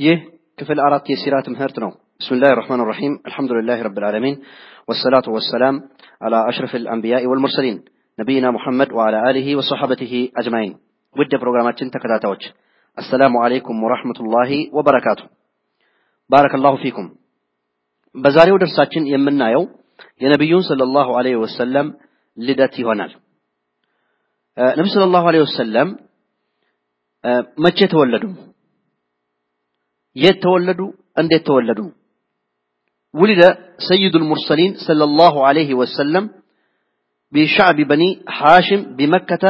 ይህ ክፍል አራት የሲራ ትምህርት ነው። ብስሚላህ ራህማን ራሒም አልሐምዱሊላህ ረብል ዓለሚን ወሰላቱ ወሰላም አላ አሽረፍ አልአንቢያኢ ወልሙርሰሊን ነቢይና ሙሐመድ ወአላ አሊሂ ወሰሐበቲሂ አጅማዒን። ውድ የፕሮግራማችን ተከታታዮች አሰላሙ አለይኩም ወራህመቱላሂ ወበረካቱ። ባረከላሁ ፊኩም። በዛሬው ደርሳችን የምናየው የነቢዩን ሰለላሁ ዐለይሂ ወሰለም ልደት ይሆናል። ነቢዩ ሰለላሁ ዐለይሂ ወሰለም መቼ ተወለዱ? የት ተወለዱ? እንዴት ተወለዱ? ولد سيد المرسلين صلى الله عليه وسلم بشعب بني هاشم بمكة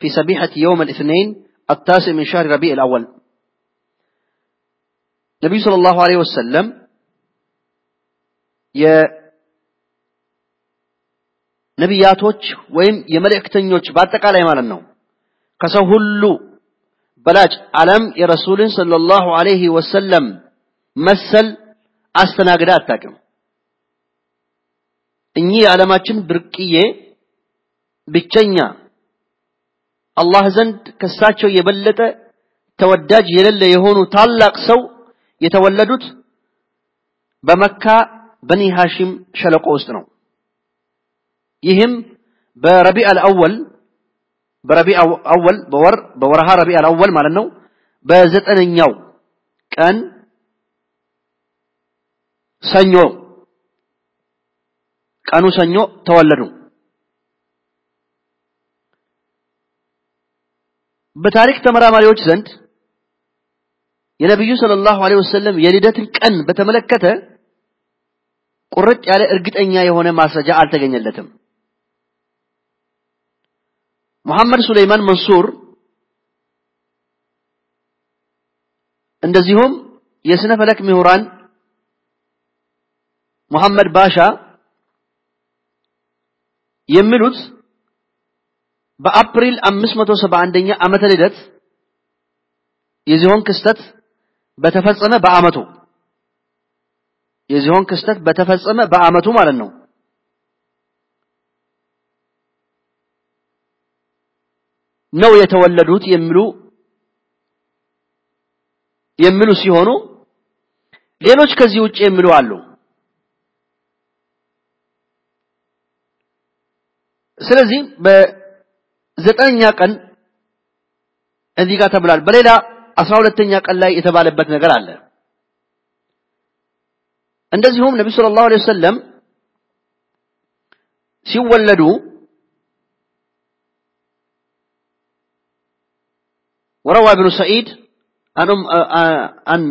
في سبيحة يوم الاثنين التاسع من شهر ربيع الأول نبي صلى الله عليه وسلم የነቢያቶች ወይም የመልእክተኞች በአጠቃላይ ማለት ነው ከሰው ሁሉ በላጭ ዓለም የረሱልን ሰለላሁ ዐለይሂ ወሰለም መሰል አስተናግዳ አታውቅም። እኚህ የዓለማችን ብርቅዬ ብቸኛ አላህ ዘንድ ከሳቸው የበለጠ ተወዳጅ የሌለ የሆኑ ታላቅ ሰው የተወለዱት በመካ በኒ ሃሽም ሸለቆ ውስጥ ነው። ይህም በረቢዕ አልአወል በረቢዕ አወል በወር በወርሃ ረቢዕ አልአወል ማለት ነው በዘጠነኛው ቀን ሰኞ ቀኑ ሰኞ ተወለዱ። በታሪክ ተመራማሪዎች ዘንድ የነቢዩ ሰለላሁ ዐለይሂ ወሰለም የልደትን ቀን በተመለከተ ቁርጥ ያለ እርግጠኛ የሆነ ማስረጃ አልተገኘለትም። ሙሐመድ ሱለይማን መንሱር እንደዚሁም የስነ ፈለክ ምሁራን ሙሐመድ ባሻ የሚሉት በአፕሪል 571ኛ ዓመተ ልደት የዚሆን ክስተት በተፈጸመ በአመቱ። የዚሆን ክስተት በተፈጸመ በአመቱ ማለት ነው ነው የተወለዱት የሚሉ የሚሉ ሲሆኑ ሌሎች ከዚህ ውጭ የሚሉ አሉ። ስለዚህ በዘጠነኛ ቀን እዚህ ጋር ተብሏል። በሌላ አስራ ሁለተኛ ቀን ላይ የተባለበት ነገር አለ። እንደዚሁም ነቢ ሰለላሁ ዐለይሂ ወሰለም ሲወለዱ وروى ابن سعيد عن أم, عن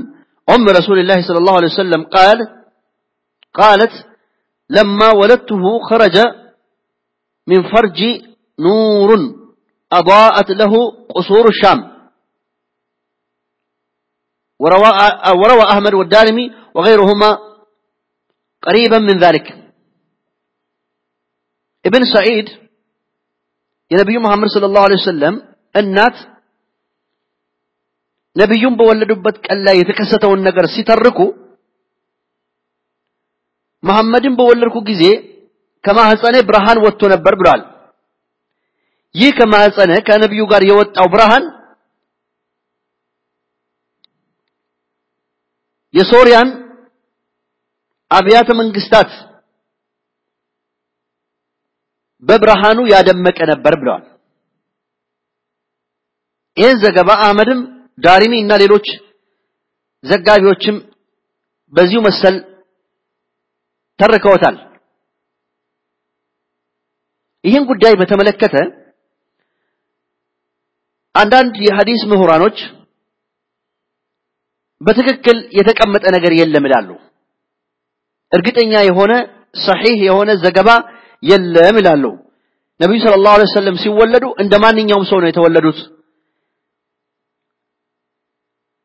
أم رسول الله صلى الله عليه وسلم قال قالت لما ولدته خرج من فرج نور أضاءت له قصور الشام. وروى, وروى أحمد والدارمي وغيرهما قريبا من ذلك. ابن سعيد يا نبي محمد صلى الله عليه وسلم النات ነቢዩን በወለዱበት ቀን ላይ የተከሰተውን ነገር ሲተርኩ መሐመድን በወለድኩ ጊዜ ከማህፀኔ ብርሃን ወጥቶ ነበር ብሏል። ይህ ከማህፀነ ከነቢዩ ጋር የወጣው ብርሃን የሶሪያን አብያተ መንግስታት በብርሃኑ ያደመቀ ነበር ብለዋል። ይህን ዘገባ አህመድም ዳሪሚ እና ሌሎች ዘጋቢዎችም በዚሁ መሰል ተርከውታል። ይህን ጉዳይ በተመለከተ አንዳንድ የሐዲስ ምሁራኖች በትክክል የተቀመጠ ነገር የለም ይላሉ። እርግጠኛ የሆነ ሰሒህ የሆነ ዘገባ የለም ይላሉ። ነቢዩ ሰለላሁ ዐለይሂ ወሰለም ሲወለዱ እንደ ማንኛውም ሰው ነው የተወለዱት።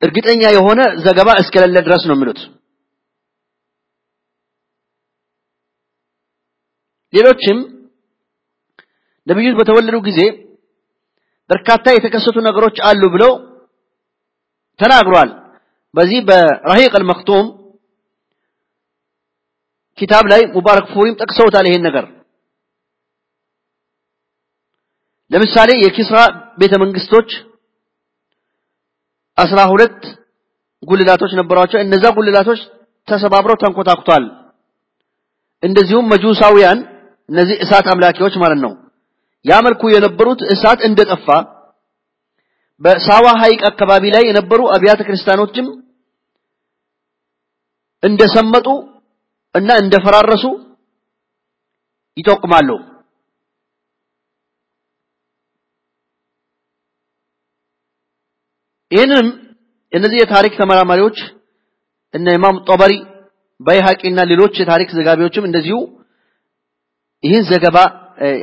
እርግጠኛ የሆነ ዘገባ እስከሌለ ድረስ ነው የሚሉት። ሌሎችም ነቢዩ በተወለዱ ጊዜ በርካታ የተከሰቱ ነገሮች አሉ ብለው ተናግሯል። በዚህ በረሂቅ አልመክቱም ኪታብ ላይ ሙባረክ ፉሪም ጠቅሰውታል ይሄን ነገር። ለምሳሌ የኪስራ ቤተ መንግስቶች አስራ ሁለት ጉልላቶች ነበሯቸው። እነዛ ጉልላቶች ተሰባብረው ተንኮታኩቷል። እንደዚሁም መጁሳውያን እነዚህ እሳት አምላኪዎች ማለት ነው ያመልኩ የነበሩት እሳት እንደጠፋ በሳዋ ሐይቅ አካባቢ ላይ የነበሩ አብያተ ክርስቲያኖችም እንደሰመጡ እና እንደፈራረሱ ይጠቁማሉ። ይህንንም እነዚህ የታሪክ ተመራማሪዎች እነ ኢማም ጦበሪ በይሐቂና ሌሎች የታሪክ ዘጋቢዎችም እንደዚሁ ይህን ዘገባ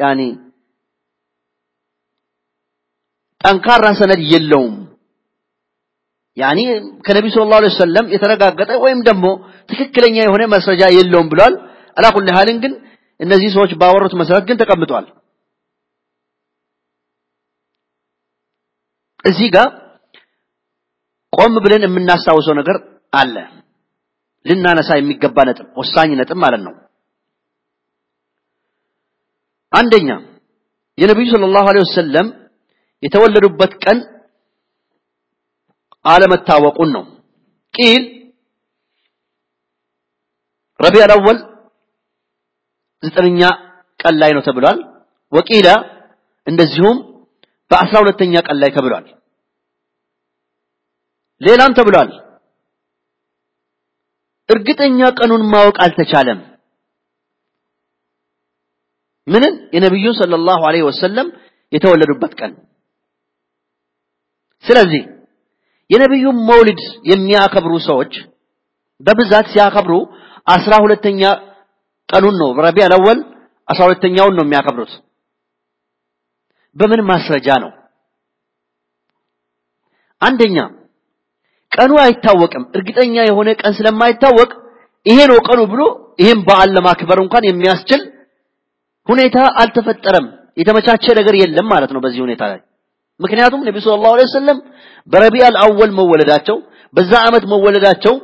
ያኒ ጠንካራ ሰነድ የለውም። ያኒ ከነቢዩ ሰለላሁ ዐለይሂ ወሰለም የተረጋገጠ ወይም ደግሞ ትክክለኛ የሆነ መስረጃ የለውም ብሏል። አላኩል ሐልን ግን እነዚህ ሰዎች ባወሩት መሰረት ግን ተቀምጧል። እዚህ ጋር ቆም ብለን የምናስታውሰው ነገር አለ። ልናነሳ የሚገባ ነጥብ፣ ወሳኝ ነጥብ ማለት ነው። አንደኛ የነቢዩ ሰለላሁ ዐለይሂ ወሰለም የተወለዱበት ቀን አለመታወቁን ነው። ቂል ረቢዕ አልአወል ዘጠነኛ ቀን ላይ ነው ተብሏል። ወቂላ እንደዚሁም በአስራ ሁለተኛ ቀን ላይ ተብሏል። ሌላም ተብሏል። እርግጠኛ ቀኑን ማወቅ አልተቻለም። ምንን የነቢዩን ሰለላሁ ዐለይሂ ወሰለም የተወለዱበት ቀን። ስለዚህ የነቢዩን መውሊድ የሚያከብሩ ሰዎች በብዛት ሲያከብሩ አስራ ሁለተኛ ቀኑን ነው ረቢዕ አልአወል አስራ ሁለተኛውን ነው የሚያከብሩት። በምን ማስረጃ ነው? አንደኛ ቀኑ አይታወቅም። እርግጠኛ የሆነ ቀን ስለማይታወቅ ይሄ ነው ቀኑ ብሎ ይሄን በዓል ለማክበር እንኳን የሚያስችል ሁኔታ አልተፈጠረም። የተመቻቸ ነገር የለም ማለት ነው በዚህ ሁኔታ ላይ። ምክንያቱም ነቢ ሰለላሁ ዐለይሂ ወሰለም በረቢዕ አልአወል መወለዳቸው በዛ ዓመት መወለዳቸው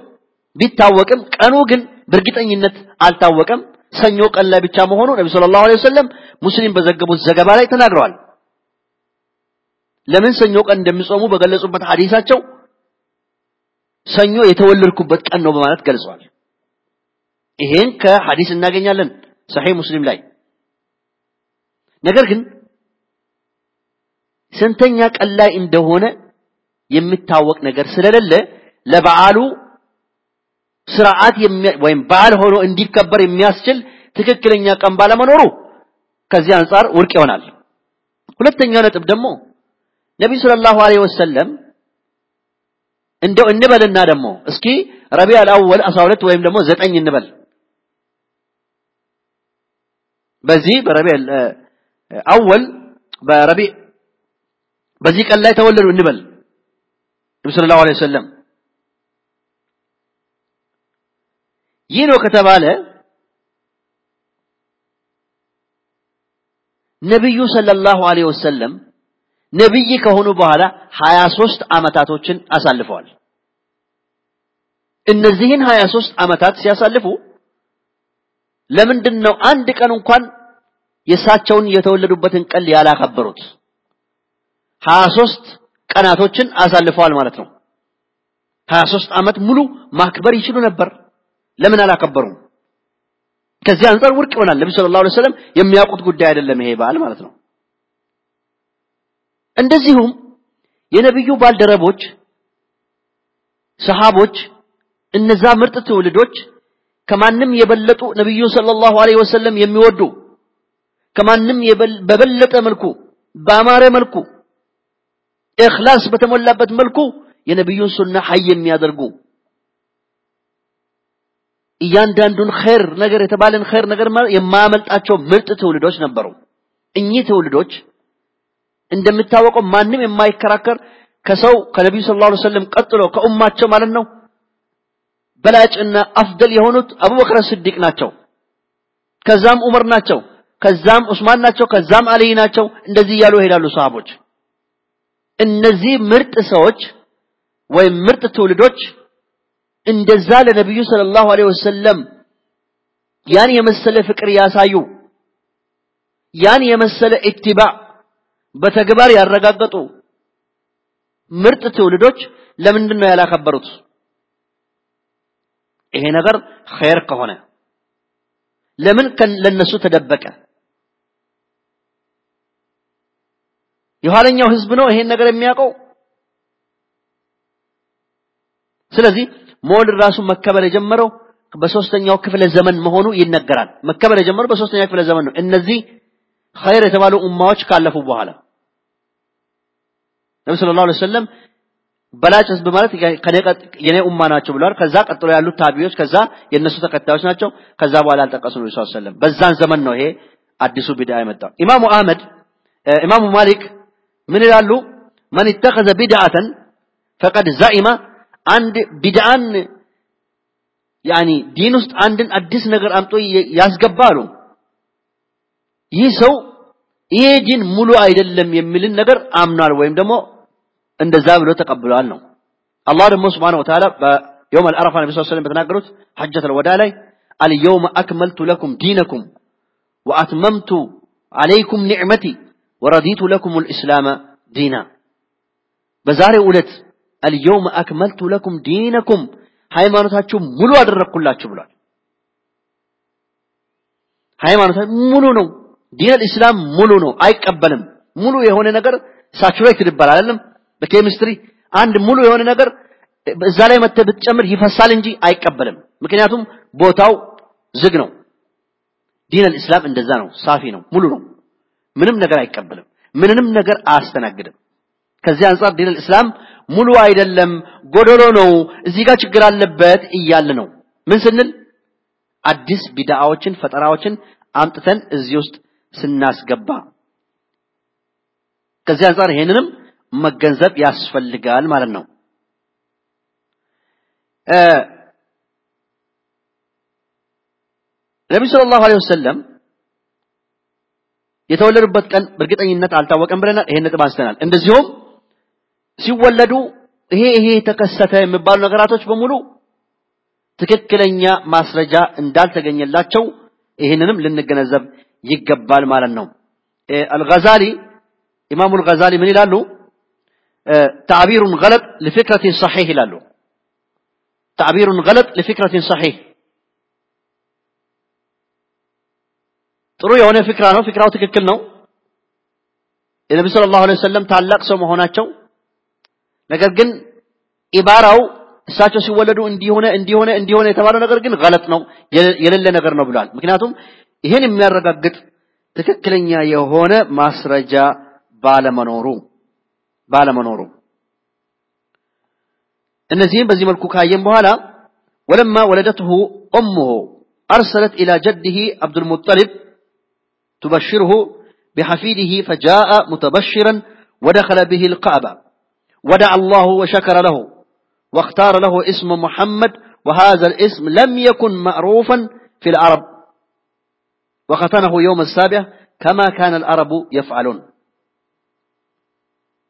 ቢታወቅም ቀኑ ግን በእርግጠኝነት አልታወቀም። ሰኞ ቀን ላይ ብቻ መሆኑ ነቢ ሰለላሁ ዐለይሂ ወሰለም ሙስሊም በዘገቡት ዘገባ ላይ ተናግረዋል። ለምን ሰኞ ቀን እንደሚጾሙ በገለጹበት ሐዲሳቸው ሰኞ የተወለድኩበት ቀን ነው በማለት ገልጸዋል። ይሄን ከሐዲስ እናገኛለን ሰሒህ ሙስሊም ላይ። ነገር ግን ስንተኛ ቀን ላይ እንደሆነ የሚታወቅ ነገር ስለሌለ ለበዓሉ ስርዓት ወይም በዓል ሆኖ እንዲከበር የሚያስችል ትክክለኛ ቀን ባለመኖሩ ከዚህ አንጻር ውድቅ ይሆናል። ሁለተኛው ነጥብ ደግሞ ነቢዩ ሰለላሁ ዐለይሂ ወሰለም እንደው እንበልና ደግሞ እስኪ ረቢዕ አልአወል 12 ወይም ደግሞ ዘጠኝ እንበል። በዚህ በረቢዕ አወል በረቢዕ በዚህ ቀን ላይ ተወለዱ እንበል ነቢ ሰለላሁ ዐለይሂ ወሰለም። ይህ ነው ከተባለ ነቢዩ ሰለላሁ ዐለይሂ ወሰለም ነቢይ ከሆኑ በኋላ ሀያ ሦስት ዓመታቶችን አሳልፈዋል። እነዚህን ሀያ ሦስት ዓመታት ሲያሳልፉ ለምንድን ነው አንድ ቀን እንኳን የእሳቸውን የተወለዱበትን ቀን ያላከበሩት? ሀያ ሦስት ቀናቶችን አሳልፈዋል ማለት ነው። ሀያ ሦስት ዓመት ሙሉ ማክበር ይችሉ ነበር። ለምን አላከበሩም? ከዚህ አንጻር ውድቅ ይሆናል። ነቢ ሰለላሁ ዐለይሂ ወሰለም የሚያውቁት ጉዳይ አይደለም ይሄ በዓል ማለት ነው። እንደዚሁም የነቢዩ ባልደረቦች ሰሃቦች እነዛ ምርጥ ትውልዶች ከማንም የበለጡ ነቢዩን ሰለላሁ ዐለይሂ ወሰለም የሚወዱ ከማንም በበለጠ መልኩ በአማረ መልኩ ኢኽላስ በተሞላበት መልኩ የነቢዩን ሱና ሐይ የሚያደርጉ እያንዳንዱን ኸይር ነገር የተባለን ኸይር ነገር የማያመልጣቸው ምርጥ ትውልዶች ነበሩ። እኚህ ትውልዶች እንደሚታወቀው ማንም የማይከራከር ከሰው ከነቢዩ ሰለላሁ ዐለይሂ ወሰለም ቀጥሎ ከኡማቸው ማለት ነው በላጭና አፍደል የሆኑት አቡበክር ስዲቅ ናቸው። ከዛም ዑመር ናቸው። ከዛም ዑስማን ናቸው። ከዛም አልይ ናቸው። እንደዚህ እያሉ ይሄዳሉ ሰሃቦች። እነዚህ ምርጥ ሰዎች ወይም ምርጥ ትውልዶች እንደዛ ለነቢዩ ሰለላሁ ዐለይሂ ወሰለም ያን የመሰለ ፍቅር ያሳዩ ያን የመሰለ ኢትባዕ በተግባር ያረጋገጡ ምርጥ ትውልዶች ለምንድን ነው ያላከበሩት? ይሄ ነገር ኸይር ከሆነ ለምን ለነሱ ተደበቀ? የኋለኛው ህዝብ ነው ይሄን ነገር የሚያውቀው። ስለዚህ መውሊድ ራሱ መከበር የጀመረው በሶስተኛው ክፍለ ዘመን መሆኑ ይነገራል። መከበር የጀመረው በሶስተኛው ክፍለ ዘመን ነው። እነዚህ ኸይር የተባሉ ኡማዎች ካለፉ በኋላ ነብዩ ሰለላሁ ዐለይሂ ወሰለም በላጭ ህዝብ ማለት የኔ ኡማ ናቸው ብለዋል። ከዛ ቀጥሎ ያሉት ታቢዎች፣ ከዛ የነሱ ተከታዮች ናቸው። ከዛ በኋላ አልጠቀሱ ነብዩ ሰለላሁ ዐለይሂ በዛን ዘመን ነው ይሄ አዲሱ ቢድዓ የመጣው። ኢማሙ አህመድ ኢማሙ ማሊክ ምን ይላሉ? من اتخذ بدعة فقد زعم አንድ ቢድዓን يعني ዲን ውስጥ አንድን አዲስ ነገር አምጥቶ ያስገባሉ። ይህ ሰው ይሄ ዲን ሙሉ አይደለም የሚልን ነገር አምኗል ወይም ደግሞ እንደዛ ብሎ ተቀብሏል ነው። አላህ ደግሞ سبحانه وتعالى በ يوم العرفة ነቢ ስ ሰለም በተናገሩት حجة الوداع ላይ اليوم أكملت لكم دينكم وأتممت عليكم نعمتي ورضيت لكم الإسلام دينا በዛሬው ዕለት اليوم أكملت لكم دينكم ሃይማኖታችሁ ሙሉ አደረግኩላችሁ ብሏል። ሃይማኖታችሁ ሙሉ ነው። ዲን ኢስላም ሙሉ ነው፣ አይቀበልም። ሙሉ የሆነ ነገር saturated ይባላል አይደለም? በኬሚስትሪ አንድ ሙሉ የሆነ ነገር እዛ ላይ መጥተህ ብትጨምር ይፈሳል እንጂ አይቀበልም። ምክንያቱም ቦታው ዝግ ነው። ዲን ኢስላም እንደዛ ነው፣ ሳፊ ነው፣ ሙሉ ነው። ምንም ነገር አይቀበልም፣ ምንንም ነገር አያስተናግድም። ከዚህ አንጻር ዲን ኢስላም ሙሉ አይደለም፣ ጎደሎ ነው፣ እዚህ ጋር ችግር አለበት እያለ ነው። ምን ስንል አዲስ ቢድዓዎችን ፈጠራዎችን አምጥተን እዚህ ውስጥ ስናስገባ ከዚህ አንጻር ይሄንንም መገንዘብ ያስፈልጋል ማለት ነው። ነቢዩ ሰለላሁ ዐለይሂ ወሰለም የተወለዱበት ቀን በእርግጠኝነት አልታወቀም ብለናል። ይሄን ነጥብ አንስተናል። እንደዚሁም ሲወለዱ ይሄ ይሄ ተከሰተ የሚባሉ ነገራቶች በሙሉ ትክክለኛ ማስረጃ እንዳልተገኘላቸው ይህንንም ልንገነዘብ ይገባል ማለት ነው። አልገዛሊ ኢማሙ አልገዛሊ ምን ይላሉ? ተዕቢሩን ገለጥ ለፊክረቲን ሰሒህ ይላሉ። ተዕቢሩን ገለጥ ለፊክረቲን ሰሒህ ጥሩ የሆነ ፊክራ ነው። ፊክራው ትክክል ነው። የነቢ ሰለላሁ ዐለይሂ ወሰለም ታላቅ ሰው መሆናቸው ነገር ግን ኢባራው እሳቸው ሲወለዱ እንዲሆነ እንዲሆነ እንዲሆነ የተባለው ነገር ግን ገለጥ ነው የሌለ ነገር ነው ብሏል። ምክንያቱም ይህን የሚያረጋግጥ ትክክለኛ የሆነ ማስረጃ ባለመኖሩ ባለመኖሩ እነዚህም በዚህ መልኩ ካየን በኋላ ወለማ ወለደትሁ ኡሙሁ አርሰለት ኢላ ጀድህ አብዱልሙጠሊብ تبشره بحفيده فجاء متبشرا ودخل به الكعبة ودعا الله وشكر له واختار له اسم محمد وهذا الاسم لم يكن معروفا في العرب وختنه يوم السابع كما كان العرب يفعلون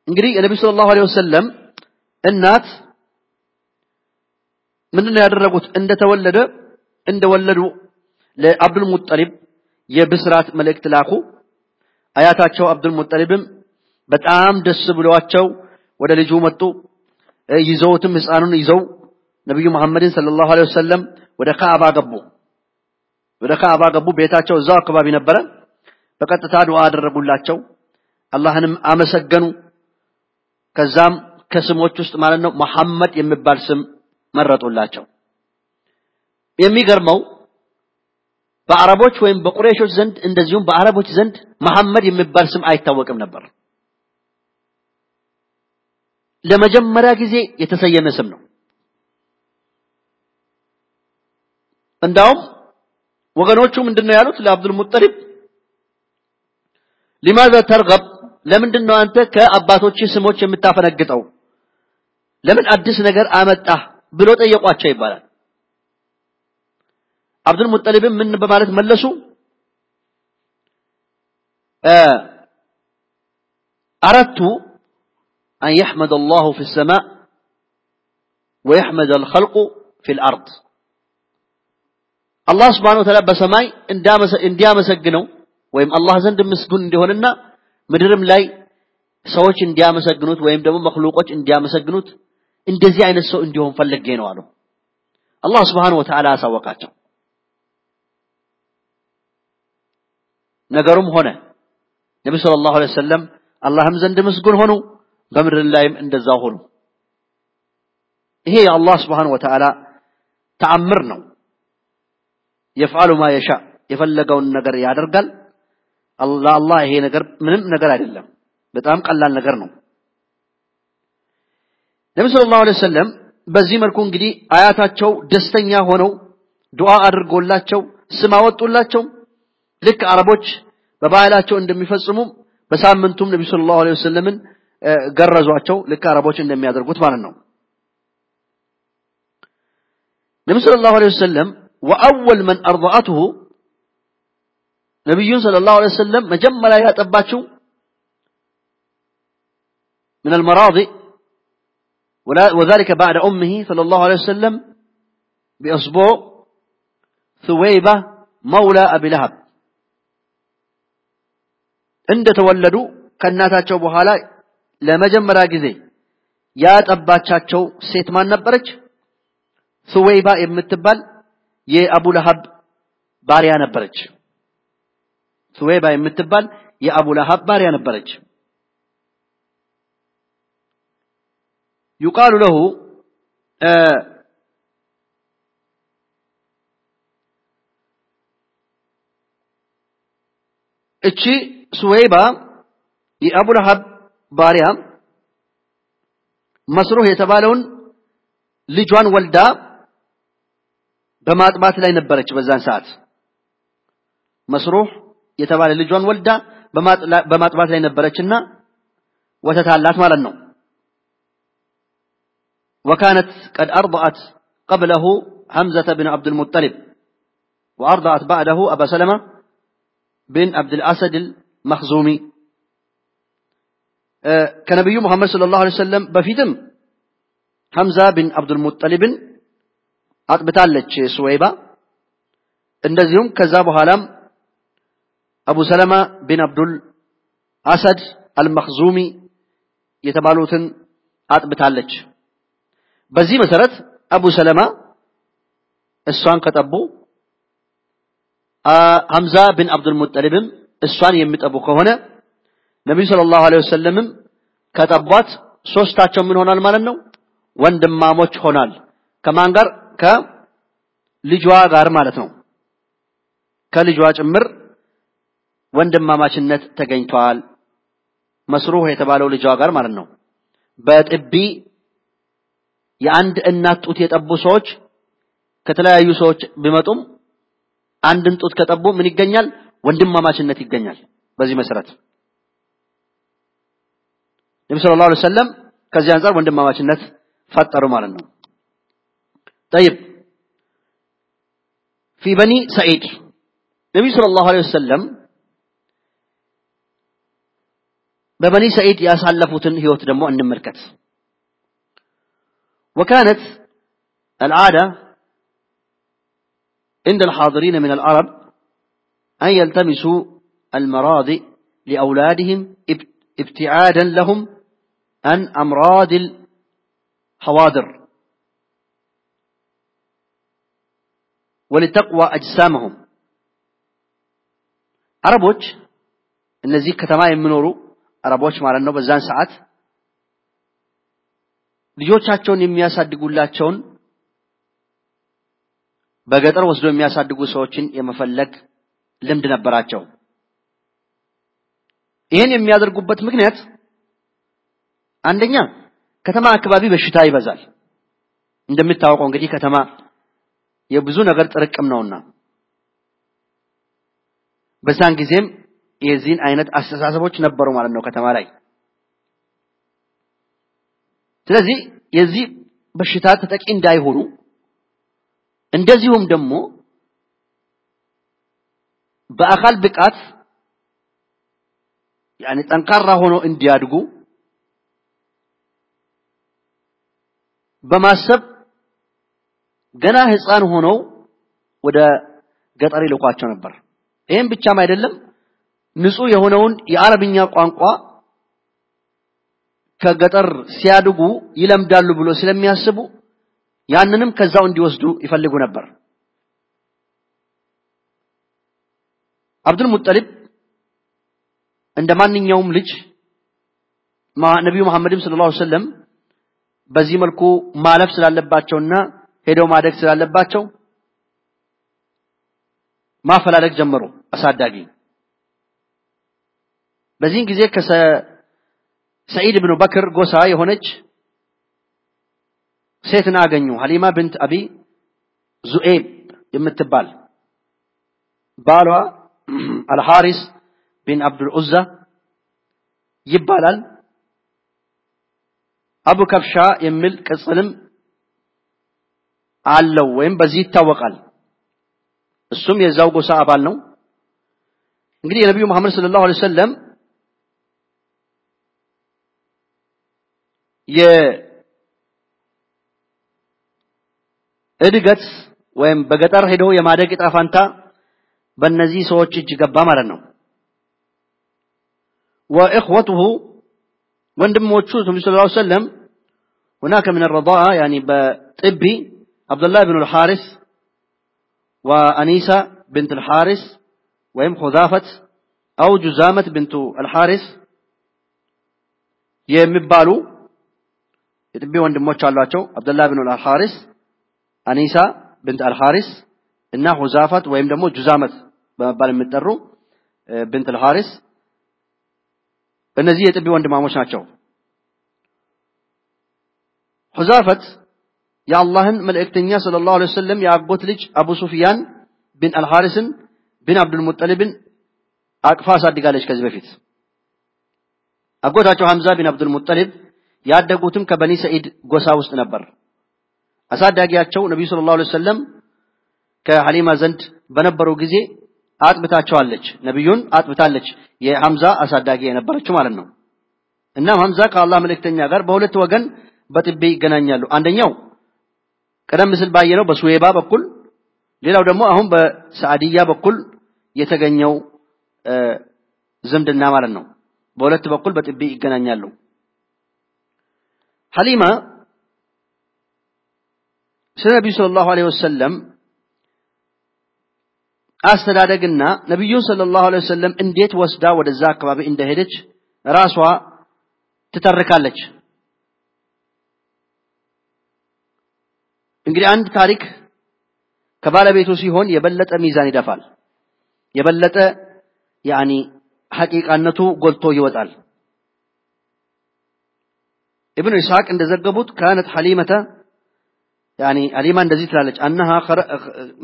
እንግዲህ የነቢዩ ስለ ላሁ ዐለይሂ ወሰለም እናት ምንድነው ያደረጉት? እንደተወለደ እንደወለዱ ለአብዱል ሙጠሊብ የብስራት መልእክት ላኩ። አያታቸው አብዱል ሙጠሊብም በጣም ደስ ብሏቸው ወደ ልጁ መጡ። ይዘውትም ህፃኑን ይዘው ነቢዩ መሐመድን ሰለላሁ ዐለይሂ ወሰለም ወደ ካዕባ ገቡ። ወደ ካዕባ ገቡ። ቤታቸው እዛው አካባቢ ነበረ። በቀጥታ ዱዓ አደረጉላቸው። አላህንም አመሰገኑ። ከዛም ከስሞች ውስጥ ማለት ነው መሐመድ የሚባል ስም መረጡላቸው። የሚገርመው በአረቦች ወይም በቁረይሾች ዘንድ እንደዚሁም በአረቦች ዘንድ መሐመድ የሚባል ስም አይታወቅም ነበር። ለመጀመሪያ ጊዜ የተሰየመ ስም ነው። እንዳውም ወገኖቹ ምንድነው ያሉት ለአብዱል ሙጠሊብ ሊማዛ ተርገብ ለምንድን ነው አንተ ከአባቶች ስሞች የምታፈነግጠው? ለምን አዲስ ነገር አመጣህ ብሎ ጠየቋቸው ይባላል። አብዱል ሙጠሊብም ምን በማለት መለሱ? አረቱ አን የሕመድ አላሁ ፊ ሰማእ ወየሕመድ አልኸልቁ ፊ ልአርድ አላህ ስብሓነ ወተዓላ በሰማይ እንዲያመሰግነው ወይም አላህ ዘንድ ምስጉን እንዲሆንና ምድርም ላይ ሰዎች እንዲያመሰግኑት ወይም ደግሞ መክሉቆች እንዲያመሰግኑት እንደዚህ አይነት ሰው እንዲሆን ፈልጌ ነው አሉ። አላህ ስብሓነሁ ወተዓላ አሳወቃቸው። ነገሩም ሆነ ነቢ ሰለላሁ ዐለይሂ ወሰለም አላህም ዘንድ ምስጉን ሆኑ፣ በምድር ላይም እንደዛው ሆኑ። ይሄ የአላህ ስብሓነሁ ወተዓላ ተአምር ነው። የፍዓሉ ማ የሻ የፈለገውን ነገር ያደርጋል። ለአላህ ይሄ ነገር ምንም ነገር አይደለም፣ በጣም ቀላል ነገር ነው። ነቢ ሰለላሁ ዐለይሂ ወሰለም በዚህ መልኩ እንግዲህ አያታቸው ደስተኛ ሆነው ዱዓ አድርጎላቸው ስም አወጡላቸው። ልክ አረቦች በባህላቸው እንደሚፈጽሙ በሳምንቱም ነቢ ሰለላሁ ዐለይሂ ወሰለምን ገረዟቸው። ልክ አረቦች እንደሚያደርጉት ማለት ነው። ነቢ ሰለላሁ ዐለይሂ ወሰለም ወአወል መን አርضዐትሁ ነቢዩን ሰለላሁ ዐለይሂ ወሰለም መጀመሪያ ያጠባችው ምን አልመራዲዕ وذلك بعد أمه صلى الله عليه وسلم بأسبوع ثويبة مولى أبي لهب عند تولدوا ከእናታቸው በኋላ ለመጀመሪያ ጊዜ ያጠባቻቸው ሴት ማን ነበረች? ሱወይባ የምትባል የአቡ ለሀብ ባሪያ ነበረች። ሱዌባ የምትባል የአቡላሃብ ባሪያ ነበረች። ዩቃሉ ለሁ እቺ ሱዌባ የአቡላሃብ ባሪያ መስሩህ የተባለውን ልጇን ወልዳ በማጥባት ላይ ነበረች። በዛን ሰዓት መስሩህ የተባለ ልጇን ወልዳ በማጥባት ላይ ነበረችና ወተት አላት ማለት ነው። وكانت قد أرضعت قبله حمزة بن عبد المطلب وأرضعت بعده أبا سلمة بن عبد الأسد المخزومي أه كنبي محمد صلى الله عليه وسلم بفيدم حمزة بن عبد المطلب አጥብታለች ሱወይባ እንደዚሁም ከዛ በኋላም አቡ ሰለማ ቢን አብዱል አሰድ አልመክዙሚ የተባሉትን አጥብታለች። በዚህ መሰረት አቡ ሰለማ እሷን ከጠቡ ሐምዛ ብን አብዱል ሙጠሊብም እሷን የሚጠቡ ከሆነ ነቢዩ ሰለላሁ ዐለይሂ ወሰለምም ከጠቧት ሶስታቸው ምን ሆናል ማለት ነው? ወንድማሞች ሆናል። ከማን ጋር? ከልጇ ጋር ማለት ነው። ከልጇ ጭምር ወንድማማችነት ተገኝቷል። መስሩህ የተባለው ልጇ ጋር ማለት ነው። በጥቢ የአንድ እናት ጡት የጠቡ ሰዎች ከተለያዩ ሰዎች ቢመጡም አንድን ጡት ከጠቡ ምን ይገኛል? ወንድማማችነት ይገኛል። በዚህ መሰረት ነቢ ሰለላሁ ዐለይሂ ወሰለም ከዚህ አንጻር ወንድማማችነት ፈጠሩ ማለት ነው። ጠይብ ፊ በኒ ሰዒድ ነቢዩ ሰለላሁ ዐለይሂ ወሰለም ببني سعيد يا سالفوتن هي ህይወት أن المركز وكانت العادة عند الحاضرين من العرب أن يلتمسوا المراضي لأولادهم ابتعادا لهم عن أمراض الحواضر ولتقوى أجسامهم عربوش النزيك كتما منورو አረቦች ማለት ነው በዛን ሰዓት ልጆቻቸውን የሚያሳድጉላቸውን በገጠር ወስዶ የሚያሳድጉ ሰዎችን የመፈለግ ልምድ ነበራቸው። ይህን የሚያደርጉበት ምክንያት አንደኛ ከተማ አካባቢ በሽታ ይበዛል። እንደሚታወቀው እንግዲህ ከተማ የብዙ ነገር ጥርቅም ነውና በዛን ጊዜም የዚህን አይነት አስተሳሰቦች ነበሩ ማለት ነው ከተማ ላይ። ስለዚህ የዚህ በሽታ ተጠቂ እንዳይሆኑ እንደዚሁም ደግሞ በአካል ብቃት ያኔ ጠንካራ ሆኖ እንዲያድጉ በማሰብ ገና ህፃን ሆነው ወደ ገጠር ይልኳቸው ነበር። ይህም ብቻም አይደለም፣ ንጹህ የሆነውን የአረብኛ ቋንቋ ከገጠር ሲያድጉ ይለምዳሉ ብሎ ስለሚያስቡ ያንንም ከዛው እንዲወስዱ ይፈልጉ ነበር። አብዱል ሙጠሊብ እንደ ማንኛውም ልጅ ነቢዩ መሐመድም ሰለላሁ ዐለይሂ ወሰለም በዚህ መልኩ ማለፍ ስላለባቸውና ሄደው ማደግ ስላለባቸው ማፈላለግ ጀመሩ አሳዳጊ። በዚህን ጊዜ ከሰዒድ ብኑ በክር ጎሳ የሆነች ሴትን አገኙ። ሀሊማ ብንት አቢ ዙኤብ የምትባል ባሏ አልሐሪስ ቢን አብዱል ዑዛ ይባላል። አቡ ከብሻ የሚል ቅጽልም አለው ወይም በዚህ ይታወቃል። እሱም የዛው ጎሳ አባል ነው። እንግዲህ የነቢዩ መሐመድ ሰለላሁ ዐለይሂ ወሰለም የእድገት ወይም በገጠር ሄዶ የማደግ ዕጣ ፋንታ በእነዚህ ሰዎች እጅ ገባ ማለት ነው። ወእኽወቱሁ ወንድሞቹ ነቢ ስ ላ ሰለም ሁናከ ምን ረዳአ ያኒ በጥቢ አብዱላህ ብን ልሓሪስ ወአኒሳ ብንት ልሓሪስ ወይም ሁዛፈት አው ጁዛመት ብንቱ አልሓሪስ የሚባሉ የጥቢ ወንድሞች አሏቸው። አብዱላህ ብን አልሓሪስ፣ አኒሳ ብንት አልሓሪስ እና ሁዛፈት ወይም ደግሞ ጁዛመት በመባል የሚጠሩ ብንት አልሓሪስ እነዚህ የጥቢ ወንድማሞች ናቸው። ሁዛፈት የአላህን መልእክተኛ صلى الله عليه وسلم የአጎት ልጅ አቡ ሱፊያን ቢን አልሐሪስን ቢን አብዱል ሙጠሊብን አቅፋ አሳድጋለች። ከዚህ በፊት አጎታቸው ሐምዛ ቢን አብዱል ሙጠሊብ ያደጉትም ከበኒ ሰዒድ ጎሳ ውስጥ ነበር። አሳዳጊያቸው ነቢዩ صلى الله عليه وسلم ከሐሊማ ዘንድ በነበሩ ጊዜ አጥብታቸዋለች። ነቢዩን አጥብታለች። የሐምዛ አሳዳጊ የነበረችው ማለት ነው። እናም ሐምዛ ከአላህ መልእክተኛ ጋር በሁለት ወገን በጥቤ ይገናኛሉ። አንደኛው ቀደም ሲል ባየነው በሱዌባ በኩል፣ ሌላው ደግሞ አሁን በሰዓድያ በኩል የተገኘው ዝምድና ማለት ነው። በሁለት በኩል በጥቤ ይገናኛሉ። ሐሊማ ስለ ነቢዩ ሰለላሁ ዐለይሂ ወሰለም አስተዳደግና ነቢዩን ሰለላሁ ዐለይሂ ወሰለም እንዴት ወስዳ ወደዛ አካባቢ እንደሄደች ራሷ ትተርካለች። እንግዲህ አንድ ታሪክ ከባለቤቱ ሲሆን የበለጠ ሚዛን ይደፋል። የበለጠ ያኒ ሐቂቃነቱ ጎልቶ ይወጣል። ኢብኑ ኢስሐቅ እንደዘገቡት ካነት ሐሊመተ ያኒ ሐሊማ እንደዚህ ትላለች አነሃ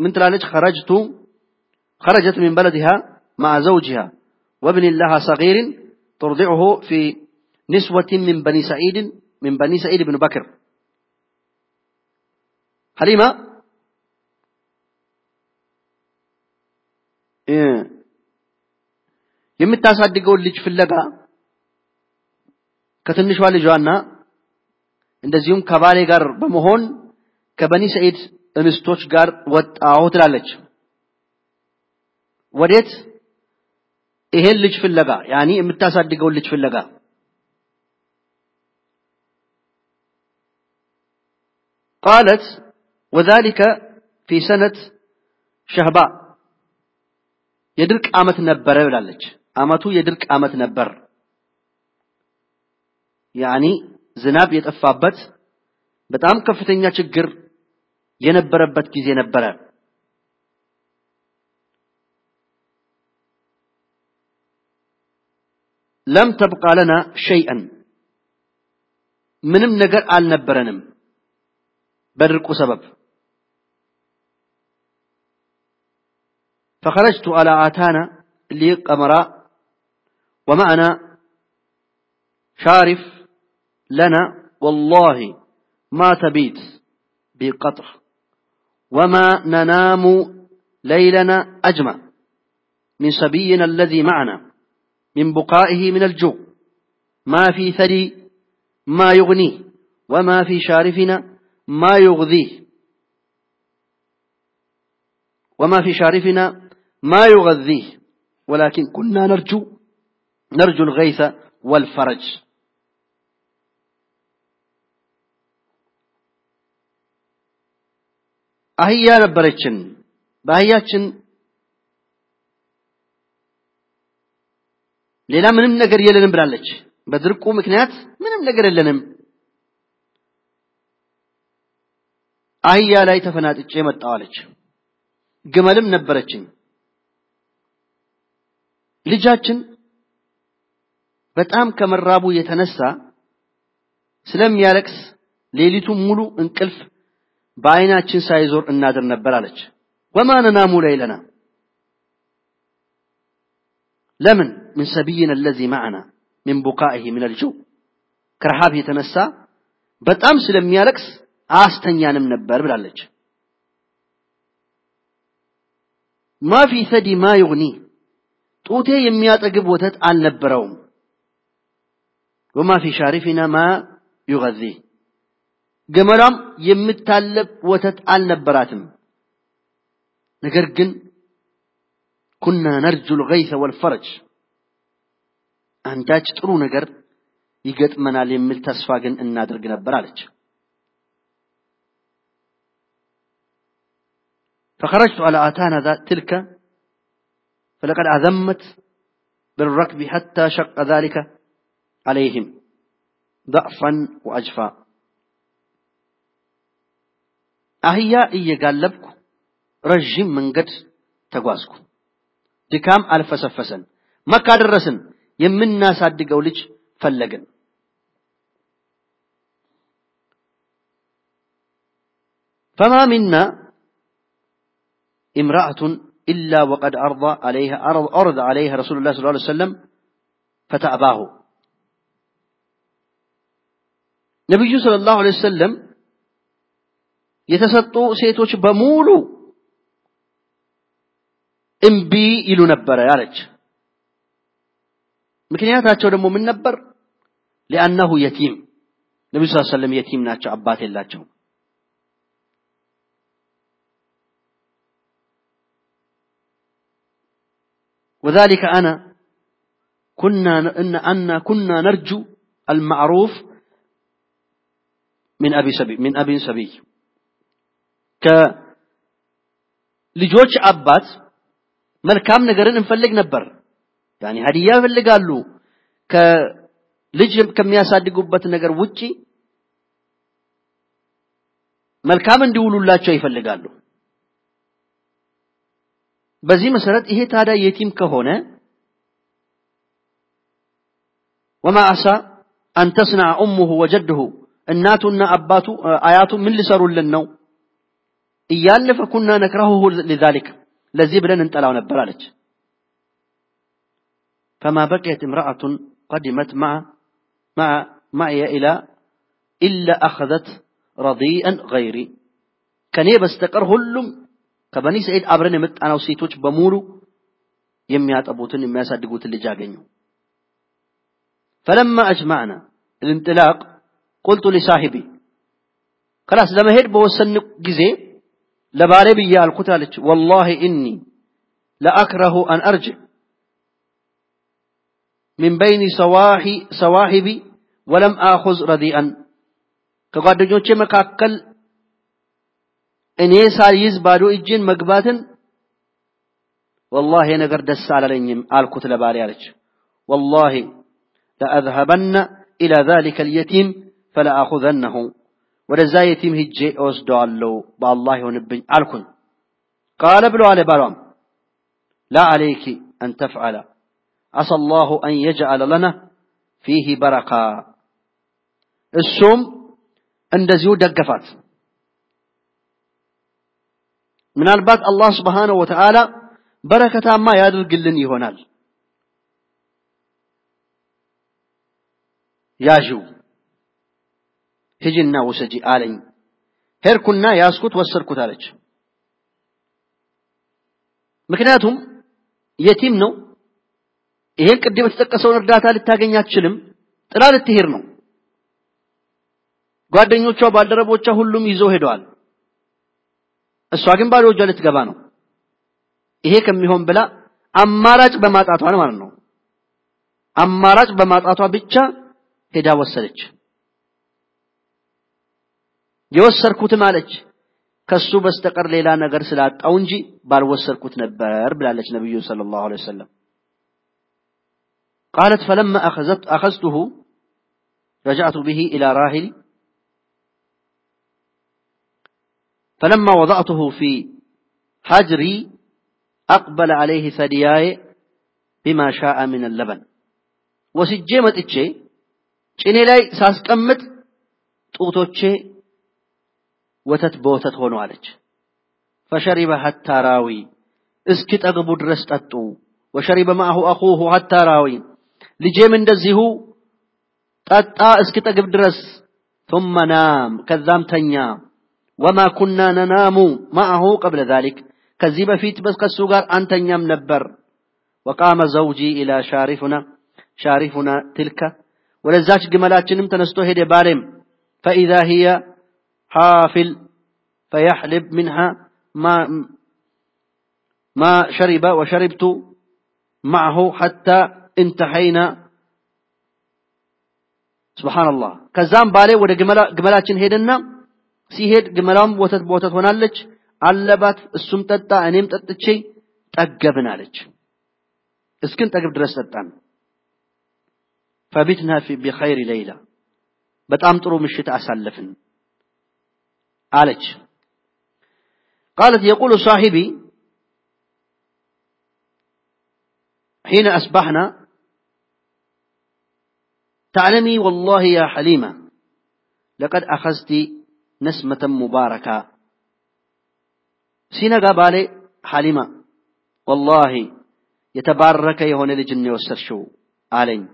ምን ትላለች ኸረጅቱ خرجت من بلدها مع زوجها وابن لها صغير ترضعه في نسوة من بني سعيد من بني سعيد بن بكر حليمة የምታሳድገውን ልጅ ፍለጋ ከትንሿ ልጇና እንደዚሁም ከባሌ ጋር በመሆን ከበኒ ሰዒድ እንስቶች ጋር ወጣሁ ትላለች። ወዴት? ይሄን ልጅ ፍለጋ ያኒ የምታሳድገውን ልጅ ፍለጋ ቃለት ወዛሊከ ፊ ሰነት ሸህባ የድርቅ ዓመት ነበረ ብላለች። ዓመቱ የድርቅ ዓመት ነበር። ያኒ ዝናብ የጠፋበት በጣም ከፍተኛ ችግር የነበረበት ጊዜ ነበረ። ለም ተብቃ ለና ሸይአን ምንም ነገር አልነበረንም በድርቁ ሰበብ። ፈኸረጅቱ አላ አታና ሊ ቀመራ ወማዕና ሻሪፍ لنا والله ما تبيت بقطر وما ننام ليلنا أجمع من سبينا الذي معنا من بقائه من الجوع. ما في ثري ما يغنيه وما في شارفنا ما يغذيه. وما في شارفنا ما يغذيه. ولكن كنا نرجو نرجو الغيث والفرج. አህያ ነበረችን። በአህያችን ሌላ ምንም ነገር የለንም ብላለች። በድርቁ ምክንያት ምንም ነገር የለንም። አህያ ላይ ተፈናጥጬ መጣሁ ግመልም ነበረችኝ። ልጃችን በጣም ከመራቡ የተነሳ ስለሚያለቅስ ሌሊቱን ሙሉ እንቅልፍ በአይናችን ሳይዞር እናድር ነበር አለች። ወማ ነናሙ ለይለና። ለምን? ምን ሰቢይን አለዚ ማዕና ምን ቡቃኢህ ምን አልጁ ከረሃብ የተነሳ በጣም ስለሚያለቅስ አያስተኛንም ነበር ብላለች። ما في ثديي ما يغني ጡቴ የሚያጠግብ ወተት አልነበረውም። وما في شارفنا ما يغذي ገመሏም የምታለብ ወተት አልነበራትም ነገር ግን ኩና ነርጁ ልገይሰ ወልፈረጅ አንዳች ጥሩ ነገር ይገጥመናል የሚል ተስፋ ግን እናደርግ ነበር አለች فخرجت على آتانا تلك فلقد أذمت بالركب حتى شق ذلك عليهم ضعفا وأجفا አህያ እየጋለብኩ ረዥም መንገድ ተጓዝኩ። ድካም አልፈሰፈሰን። መካ ደረስን። የምናሳድገው ልጅ ፈለግን። ፈማ ሚና ኢምራአቱን ኢላ ወቀድ አርዳ አለይሃ ዐረደ ዐለይሃ ረሱሉላህ ሰለላሁ ዐለይሂ ወሰለም ፈተአባሁ ነቢዩ ሰለላሁ ዐለይሂ ወሰለም የተሰጡ ሴቶች በሙሉ እምቢ ይሉ ነበረ አለች ምክንያታቸው ደግሞ ምን ነበር ሊአነሁ የቲም ነቢ ስ ሰለም የቲም ናቸው አባት የላቸውም وذلك أنا كنا إن أن كنا نرجو المعروف من أبي سبي من أبي سبي ከልጆች አባት መልካም ነገርን እንፈልግ ነበር። ያኒ ሀዲያ ይፈልጋሉ። ከልጅ ከሚያሳድጉበት ነገር ውጪ መልካም እንዲውሉላቸው ይፈልጋሉ። በዚህ መሰረት ይሄ ታዲያ የቲም ከሆነ ወማ አሳ አን ተስነዐ ኡሙሁ ወጀድሁ እናቱና አባቱ አያቱ ምን ሊሰሩልን ነው እያለ ፈኩና ነክረሁሁ ሊዛሊክ ለዚህ ብለን እንጠላው ነበር አለች فما بقيت امرأة قدمت مع مع معي إلى إلا أخذت رضيئا غيري كان بستقر هلم ከበኒ ሰዒድ አብረን የመጣነው ሴቶች በሙሉ የሚያጠቡትን የሚያሳድጉትን ልጅ አገኙ فلما أجمعنا الانطلاق قلت لصاحبي خلاص لما هيد بوسن ጊዜ لباربي بيا القتالج والله إني لأكره أن أرجع. من بين سواحي سواحبي ولم آخذ رديئا. كقادجون كما مكاكل. إن يسايز بارو إجين مقباتا والله أنا قرد السالة آل قتل باري والله لأذهبن إلى ذلك اليتيم فلأخذنه. ወደዛ የቲም ሂጄ እወስደዋለሁ በአላህ ይሆንብኝ አልኩኝ ቃለ ብሎ አለ ባሏም ላ አለይኪ አን ተፍዓለ አሰ አላሁ አን የጅዓለ ለና ፊህ በረካ እሱም እንደዚሁ ደገፋት ምናልባት አላህ ስብሓነሁ ወተዓላ በረከታማ ያድርግልን ይሆናል ያዥው ሂጂና ውሰጂ አለኝ። ሄድኩና ያስኩት ወሰድኩት አለች። ምክንያቱም የቲም ነው። ይሄን ቅድም የተጠቀሰውን እርዳታ ልታገኝ አትችልም። ጥላ ልትሄድ ነው። ጓደኞቿ ባልደረቦቿ ሁሉም ይዘው ሄደዋል። እሷ ግን ባዶ እጇ ልትገባ ነው። ይሄ ከሚሆን ብላ አማራጭ በማጣቷ ማለት ነው። አማራጭ በማጣቷ ብቻ ሄዳ ወሰደች የወሰድኩትም አለች ከሱ በስተቀር ሌላ ነገር ስላጣው እንጂ ባልወሰድኩት ነበር ብላለች ነብዩ ሰለላሁ ዐለይሂ ወሰለም። قالت فلما أخذت أخذته رجعت به إلى راحلي فلما وضعته في حجري أقبل عليه ثدياي بما شاء من اللبن ወስጄ መጥቼ ጭኔ ላይ ሳስቀምጥ ጡቶቼ ወተት በወተት ሆኖ አለች። ፈሸሪበ ሐታ ራዊ እስኪ ጠግቡ ድረስ ጠጡ። ወሸሪበ ማአሁ አኹሁ ሐታ ራዊ ልጄም እንደዚሁ ጠጣ እስኪ ጠግብ ድረስ። ثم ናም ከዛም ተኛ። ወማ ኩና ነናሙ ማአሁ ቀብለ ዛሊክ ከዚህ በፊት ከሱ ጋር አንተኛም ነበር። ወቃመ ዘውጂ ኢላ ሻሪፉና ሻሪፉና ትልከ ወደዛች ግመላችንም ተነስቶ ሄደ ባሌም ፈኢዛ ሂየ حافل فيحلب منها ما ما شرب وشربت معه حتى انتهينا سبحان الله ከዛም ባሌ ወደ ግመላችን ሄደና ሲሄድ ግመላም ወተት በወተት ሆናለች አለባት እሱም ጠጣ እኔም ጠጥቼ ጠገብን አለች እስክን ጠግብ ድረስ ጠጣን ፈቢትና ቢኸይር ሌይላ በጣም ጥሩ ምሽት አሳለፍን አለች قالت يقول صاحبي حين أصبحنا تعلمي والله يا حليمة لقد أخذت نسمة مباركة سينغا بالي حليمة والله يتبارك يهون لجني والسرشو علي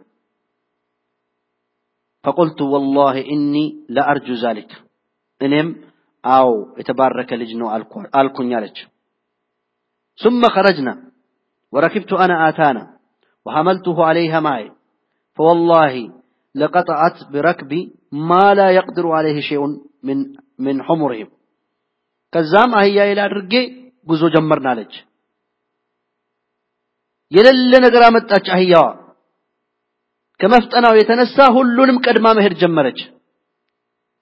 فقلت والله إني لأرجو ذلك إنهم أو يتبارك لجنو ألكن يالج ثم خرجنا وركبت أنا آتانا وحملته عليها معي فوالله لقطعت بركبي ما لا يقدر عليه شيء من من حمرهم ከዛም አህያዬ አድርጌ ጉዞ ጀመርን አለች የሌለ ነገር አመጣች አህያዋ ከመፍጠናው የተነሳ ሁሉንም ቀድማ መሄድ ጀመረች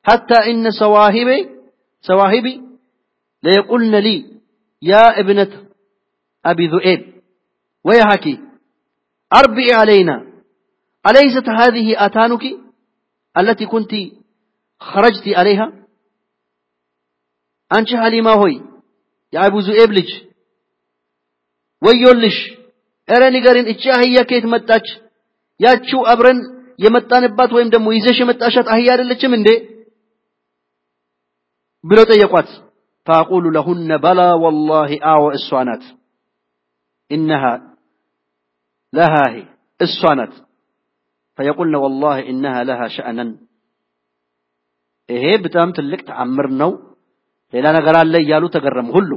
ሐታ ኢነ ሰዋሂቤ ሰዋሂቢ ለየቁልነ ሊ ያ እብነት አቢ ذؤيب ويحكي أربئي علينا أليست هذه آتانك التي كنت خرجت عليها أنت حليمة هوي يا أبو ذؤيب لج ويولش أرى نقرين إتشا هي كيت متاج ያቺው አብረን የመጣንባት ወይም ደግሞ ይዘሽ የመጣሻት አህያ አይደለችም እንዴ ብለው ጠየቋት فأقول لهن بلى والله آو إسوانات إنها لها هي إسوانات فيقولن والله إنها لها شأنا ይሄ በጣም ትልቅ ተአምር ነው ሌላ ነገር አለ እያሉ ተገረሙ ሁሉ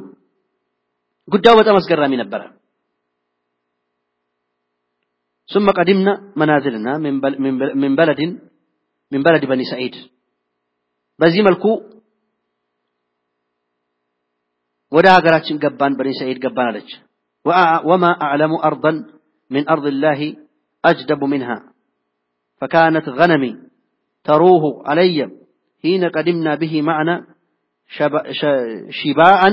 ጉዳዩ በጣም አስገራሚ ነበረ ثم قدمنا منازلنا من من بلد من بلد بني سعيد በዚህ መልኩ ودا هاجراتشن جبان بني سعيد جبان عليك وما أعلم أرضا من أرض الله أجدب منها فكانت غنمي تروه علي حين قدمنا به معنا شبا شباء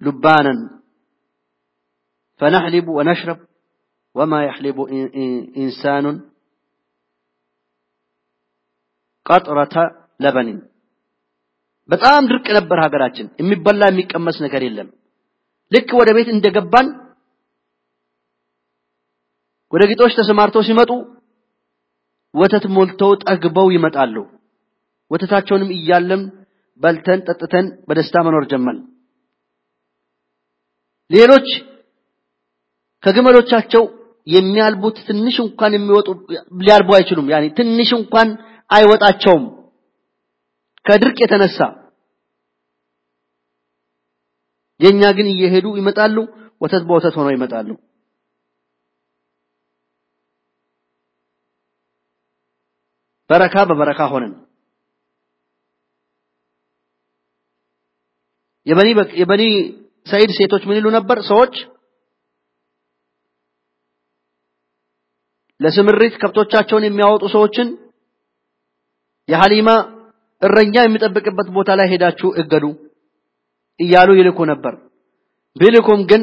لبانا فنحلب ونشرب وما يحلب إنسان قطرة لبن በጣም ድርቅ ነበር ሀገራችን። የሚበላ የሚቀመስ ነገር የለም። ልክ ወደ ቤት እንደገባን ወደ ጊጦች ተሰማርተው ሲመጡ ወተት ሞልተው ጠግበው ይመጣሉ። ወተታቸውንም እያለም በልተን ጠጥተን በደስታ መኖር ጀመል ሌሎች ከግመሎቻቸው የሚያልቡት ትንሽ እንኳን የሚወጡ ሊያልቡ አይችሉም። ያኒ ትንሽ እንኳን አይወጣቸውም። ከድርቅ የተነሳ የኛ ግን እየሄዱ ይመጣሉ ወተት በወተት ሆነው ይመጣሉ። በረካ በበረካ ሆነን። የበኒ የበኒ ሰይድ ሴቶች ምን ይሉ ነበር? ሰዎች ለስምሪት ከብቶቻቸውን የሚያወጡ ሰዎችን የሐሊማ እረኛ የሚጠብቅበት ቦታ ላይ ሄዳችሁ እገዱ እያሉ ይልኩ ነበር። ቢልኩም ግን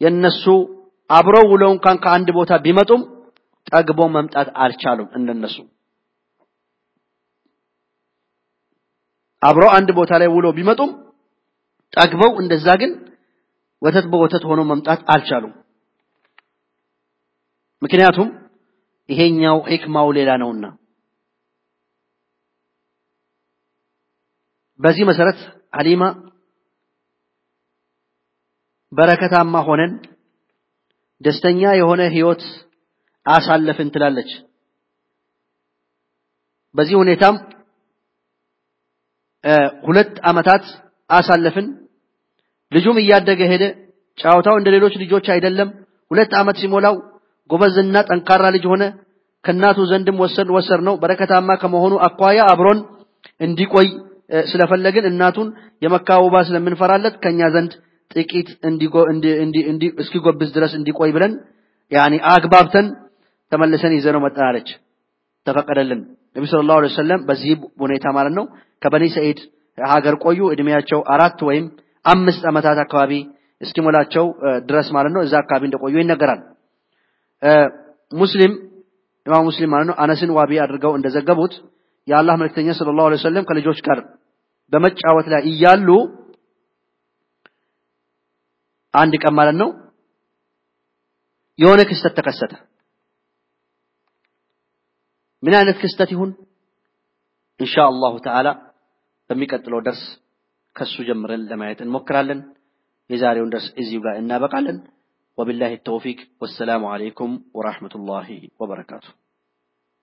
የነሱ አብረው ውለው እንኳን ከአንድ ቦታ ቢመጡም ጠግበው መምጣት አልቻሉም። እንደነሱ አብረው አንድ ቦታ ላይ ውለው ቢመጡም ጠግበው እንደዛ ግን ወተት በወተት ሆኖ መምጣት አልቻሉም። ምክንያቱም ይሄኛው ሂክማው ሌላ ነውና። በዚህ መሰረት ሀሊማ በረከታማ ሆነን ደስተኛ የሆነ ህይወት አሳለፍን ትላለች። በዚህ ሁኔታም ሁለት አመታት አሳለፍን። ልጁም እያደገ ሄደ። ጨዋታው እንደ ሌሎች ልጆች አይደለም። ሁለት አመት ሲሞላው ጎበዝና ጠንካራ ልጅ ሆነ። ከእናቱ ዘንድም ወሰድ ወሰድ ነው። በረከታማ ከመሆኑ አኳያ አብሮን እንዲቆይ ስለፈለግን እናቱን የመካ ወባ ስለምንፈራለት ከኛ ዘንድ ጥቂት እስኪጎብዝ ድረስ እንዲቆይ ብለን ያኒ አግባብተን ተመልሰን ይዘነው መጣን አለች። ተፈቀደልን። ነቢ ሰለላሁ ዐለይሂ ወሰለም በዚህ ሁኔታ ማለት ነው ከበኒ ሰዒድ ሀገር ቆዩ። እድሜያቸው አራት ወይም አምስት ዓመታት አካባቢ እስኪሞላቸው ድረስ ማለት ነው እዛ አካባቢ እንደቆዩ ይነገራል። ሙስሊም ኢማም ሙስሊም ማለት ነው አነስን ዋቢ አድርገው እንደዘገቡት የአላህ መልክተኛ ሰለላሁ ዐለይሂ ወሰለም ከልጆች ጋር በመጫወት ላይ እያሉ አንድ ቀን ማለት ነው የሆነ ክስተት ተከሰተ። ምን አይነት ክስተት ይሁን ኢንሻአላሁ ተዓላ በሚቀጥለው ደርስ ከሱ ጀምረን ለማየት እንሞክራለን። የዛሬውን ደርስ እዚሁ ጋር እናበቃለን። ወቢላሂ ተውፊቅ ወሰላሙ አለይኩም ወራህመቱላሂ ወበረካቱ።